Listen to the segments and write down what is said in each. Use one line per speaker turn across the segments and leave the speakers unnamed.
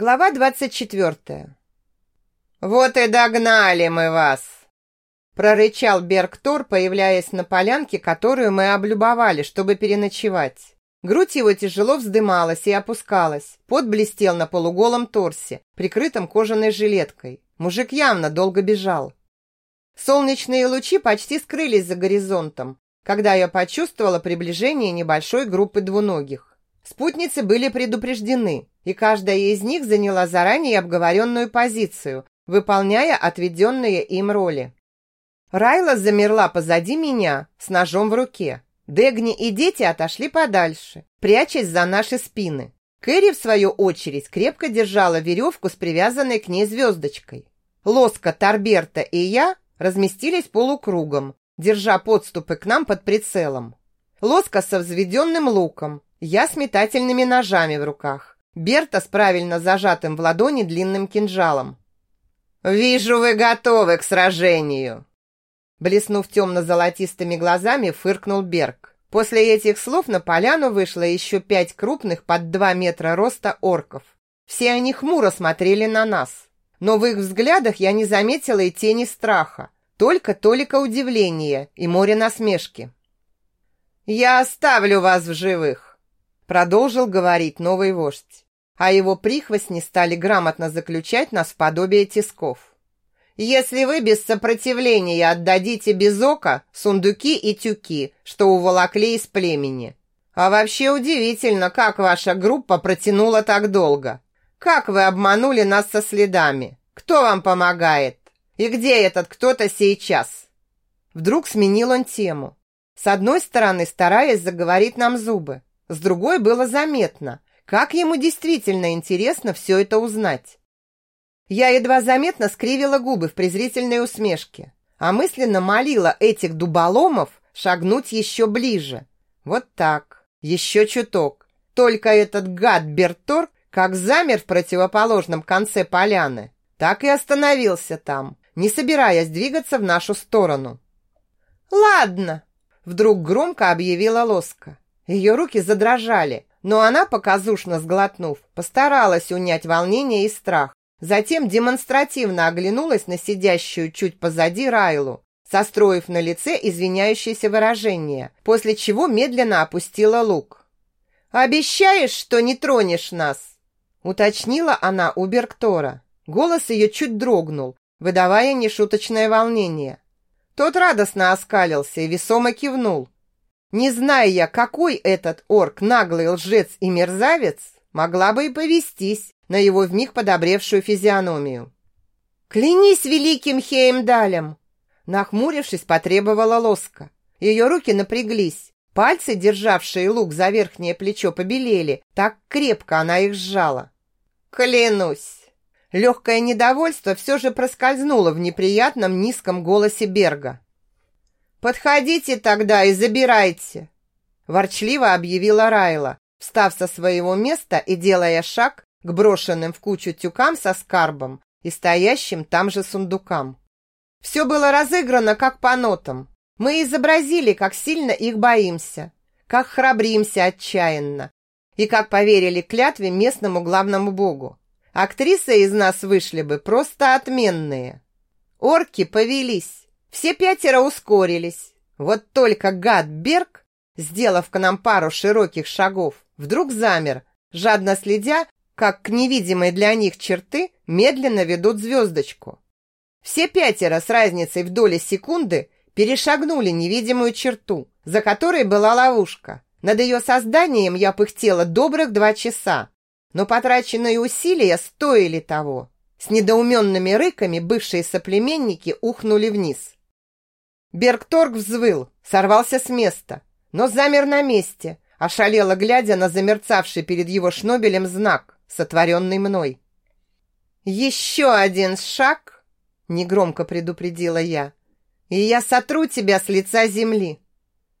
Глава двадцать четвертая. «Вот и догнали мы вас!» прорычал Бергтор, появляясь на полянке, которую мы облюбовали, чтобы переночевать. Грудь его тяжело вздымалась и опускалась. Пот блестел на полуголом торсе, прикрытом кожаной жилеткой. Мужик явно долго бежал. Солнечные лучи почти скрылись за горизонтом, когда я почувствовала приближение небольшой группы двуногих. Спутницы были предупреждены, и каждая из них заняла заранее обговоренную позицию, выполняя отведенные им роли. Райла замерла позади меня с ножом в руке. Дегни и дети отошли подальше, прячась за наши спины. Кэрри, в свою очередь, крепко держала веревку с привязанной к ней звездочкой. Лоска, Торберта и я разместились полукругом, держа подступы к нам под прицелом. Лоска со взведенным луком, я с метательными ножами в руках, Берта с правильно зажатым в ладони длинным кинжалом. «Вижу, вы готовы к сражению!» Блеснув темно-золотистыми глазами, фыркнул Берг. После этих слов на поляну вышло еще пять крупных под два метра роста орков. Все они хмуро смотрели на нас. Но в их взглядах я не заметила и тени страха, только толика удивления и море насмешки. «Я оставлю вас в живых», — продолжил говорить новый вождь. А его прихвостни стали грамотно заключать нас в подобие тисков. Если вы без сопротивления отдадите без ока сундуки и тюки, что уволокли из племени. А вообще удивительно, как ваша группа протянула так долго. Как вы обманули нас со следами? Кто вам помогает? И где этот кто-то сейчас? Вдруг сменил он тему. С одной стороны, стараясь заговорить нам зубы. С другой было заметно, как ему действительно интересно все это узнать. Я едва заметно скривила губы в презрительной усмешке, а мысленно молила этих дуболомов шагнуть еще ближе. Вот так, еще чуток. Только этот гад Бертор как замер в противоположном конце поляны, так и остановился там, не собираясь двигаться в нашу сторону. «Ладно», — вдруг громко объявила Лоска. Ее руки задрожали, но она, показушно сглотнув, постаралась унять волнение и страх. Затем демонстративно оглянулась на сидящую чуть позади Райлу, состроив на лице извиняющееся выражение, после чего медленно опустила лук. «Обещаешь, что не тронешь нас?» уточнила она у Берктора. Голос ее чуть дрогнул, выдавая нешуточное волнение. Тот радостно оскалился и весомо кивнул. Не зная я, какой этот орк наглый лжец и мерзавец, могла бы и повестись, на его вмиг подобревшую физиономию. «Клянись великим Хеймдалем!» Нахмурившись, потребовала лоска. Ее руки напряглись. Пальцы, державшие лук за верхнее плечо, побелели. Так крепко она их сжала. «Клянусь!» Легкое недовольство все же проскользнуло в неприятном низком голосе Берга. «Подходите тогда и забирайте!» Ворчливо объявила Райла, встав со своего места и делая шаг к брошенным в кучу тюкам со скарбом и стоящим там же сундукам. Все было разыграно как по нотам. Мы изобразили, как сильно их боимся, как храбримся отчаянно и как поверили клятве местному главному богу. Актрисы из нас вышли бы просто отменные. Орки повелись, все пятеро ускорились. Вот только гад Берг, сделав к нам пару широких шагов, вдруг замер, жадно следя, как к невидимой для них черты медленно ведут звездочку. Все пятеро с разницей в доли секунды перешагнули невидимую черту, за которой была ловушка. Над ее созданием я пыхтела добрых два часа, но потраченные усилия стоили того. С недоуменными рыками бывшие соплеменники ухнули вниз. Бергторг взвыл, сорвался с места, но замер на месте, ошалело глядя на замерцавший перед его шнобелем знак сотворенный мной. «Еще один шаг!» — негромко предупредила я. «И я сотру тебя с лица земли!»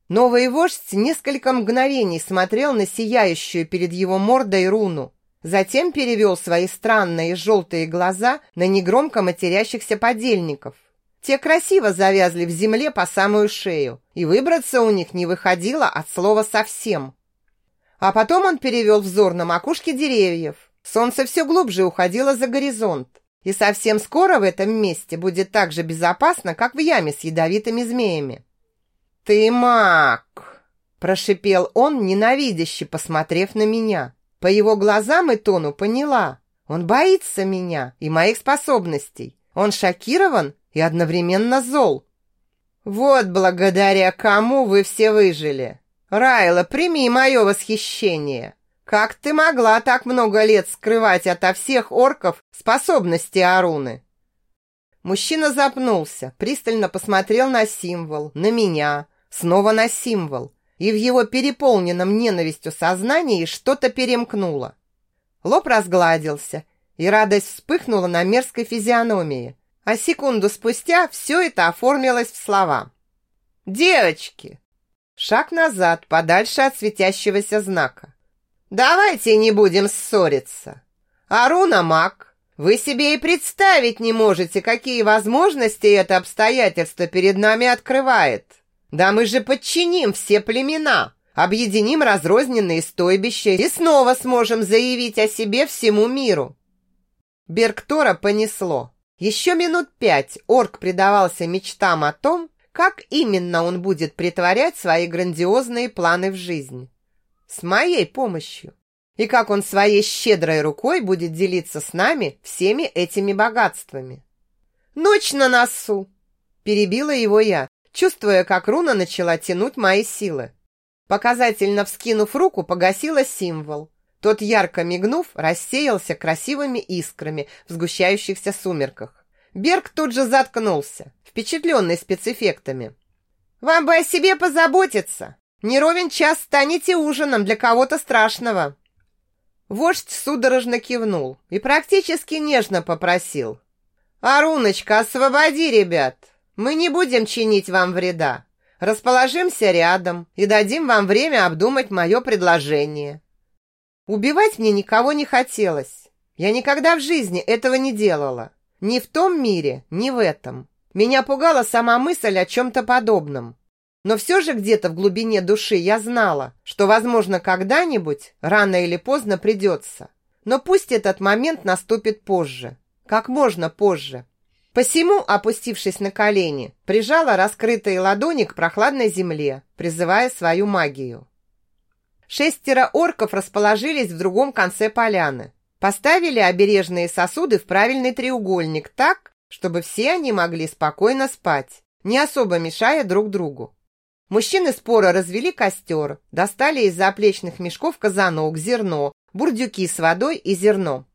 Новый вождь несколько мгновений смотрел на сияющую перед его мордой руну, затем перевел свои странные желтые глаза на негромко матерящихся подельников. Те красиво завязли в земле по самую шею, и выбраться у них не выходило от слова совсем. А потом он перевел взор на макушки деревьев, Солнце все глубже уходило за горизонт, и совсем скоро в этом месте будет так же безопасно, как в яме с ядовитыми змеями. «Ты маг!» – прошипел он, ненавидяще посмотрев на меня. По его глазам и тону поняла. Он боится меня и моих способностей. Он шокирован и одновременно зол. «Вот благодаря кому вы все выжили. Райла, прими мое восхищение. Как ты могла так много лет скрывать ото всех орков способности Аруны?» Мужчина запнулся, пристально посмотрел на символ, на меня, снова на символ, и в его переполненном ненавистью сознании что-то перемкнуло. Лоб разгладился, и радость вспыхнула на мерзкой физиономии, а секунду спустя все это оформилось в слова. «Девочки!» Шаг назад, подальше от светящегося знака. Давайте не будем ссориться. Аруна маг, вы себе и представить не можете, какие возможности это обстоятельство перед нами открывает. Да мы же подчиним все племена, объединим разрозненные стойбища и снова сможем заявить о себе всему миру. Берктора понесло. Еще минут пять орк предавался мечтам о том, как именно он будет притворять свои грандиозные планы в жизнь. С моей помощью. И как он своей щедрой рукой будет делиться с нами всеми этими богатствами. Ночь на носу. Перебила его я, чувствуя, как руна начала тянуть мои силы. Показательно вскинув руку, погасила символ. Тот, ярко мигнув, рассеялся красивыми искрами в сгущающихся сумерках. Берг тут же заткнулся, впечатленный спецэффектами. «Вам бы о себе позаботиться!» Не ровен час станете ужином для кого-то страшного. Вождь судорожно кивнул и практически нежно попросил. «Аруночка, освободи ребят! Мы не будем чинить вам вреда. Расположимся рядом и дадим вам время обдумать мое предложение». Убивать мне никого не хотелось. Я никогда в жизни этого не делала. Ни в том мире, ни в этом. Меня пугала сама мысль о чем-то подобном. Но все же где-то в глубине души я знала, что, возможно, когда-нибудь, рано или поздно придется. Но пусть этот момент наступит позже, как можно позже. Посему, опустившись на колени, прижала раскрытые ладони к прохладной земле, призывая свою магию. Шестеро орков расположились в другом конце поляны. Поставили обережные сосуды в правильный треугольник так, чтобы все они могли спокойно спать, не особо мешая друг другу. Мужчины споро развели костер, достали из заплечных мешков казанок, зерно, бурдюки с водой и зерно.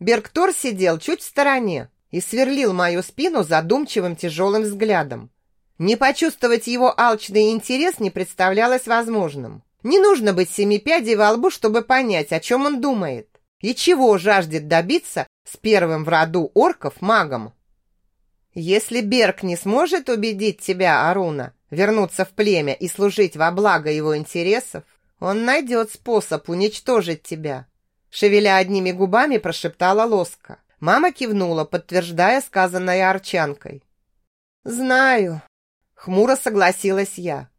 Берктор сидел чуть в стороне и сверлил мою спину задумчивым тяжелым взглядом. Не почувствовать его алчный интерес не представлялось возможным. Не нужно быть семипядей во лбу, чтобы понять, о чем он думает и чего жаждет добиться с первым в роду орков магом. Если Берг не сможет убедить тебя, Аруна, вернуться в племя и служить во благо его интересов, он найдет способ уничтожить тебя. Шевеля одними губами, прошептала Лоска. Мама кивнула, подтверждая сказанное Арчанкой. «Знаю», — хмуро согласилась я.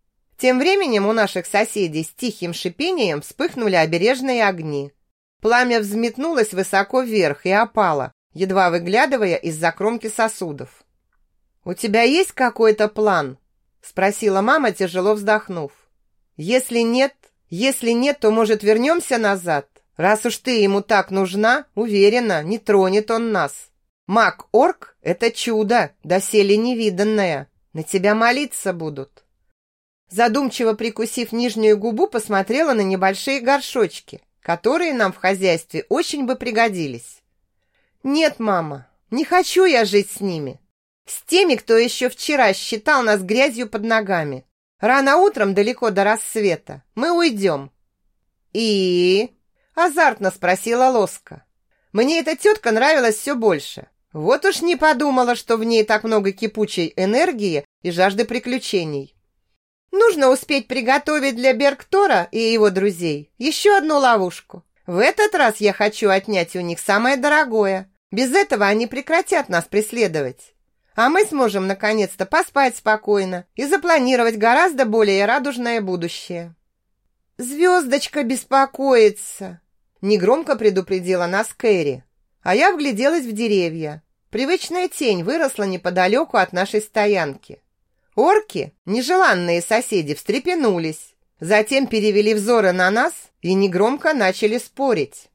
Тем временем у наших соседей с тихим шипением вспыхнули обережные огни. Пламя взметнулось высоко вверх и опало, едва выглядывая из-за кромки сосудов. «У тебя есть какой-то план?» Спросила мама, тяжело вздохнув. Если нет, если нет, то, может, вернемся назад? Раз уж ты ему так нужна, уверена, не тронет он нас. Маг-орк — это чудо, доселе невиданное. На тебя молиться будут. Задумчиво прикусив нижнюю губу, посмотрела на небольшие горшочки, которые нам в хозяйстве очень бы пригодились. Нет, мама, не хочу я жить с ними. С теми, кто еще вчера считал нас грязью под ногами. Рано утром, далеко до рассвета, мы уйдем. И... Азартно спросила Лоска. Мне эта тетка нравилась все больше. Вот уж не подумала, что в ней так много кипучей энергии и жажды приключений. Нужно успеть приготовить для Берктора и его друзей еще одну ловушку. В этот раз я хочу отнять у них самое дорогое. Без этого они прекратят нас преследовать а мы сможем наконец-то поспать спокойно и запланировать гораздо более радужное будущее. Звездочка беспокоится. Негромко предупредила нас Кэрри. А я вгляделась в деревья. Привычная тень выросла неподалеку от нашей стоянки. Орки, нежеланные соседи, встрепенулись. Затем перевели взоры на нас и негромко начали спорить.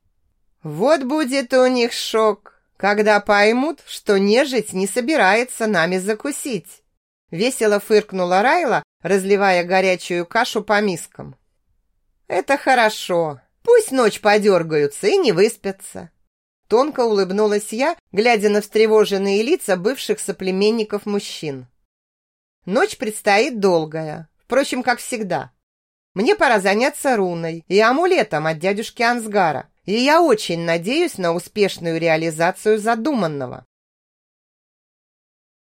Вот будет у них шок, когда поймут, что нежить не собирается нами закусить. Весело фыркнула Райла, разливая горячую кашу по мискам. Это хорошо. Пусть ночь подергаются и не выспятся. Тонко улыбнулась я, глядя на встревоженные лица бывших соплеменников мужчин. Ночь предстоит долгая, впрочем, как всегда. Мне пора заняться руной и амулетом от дядюшки Ансгара, и я очень надеюсь на успешную реализацию задуманного.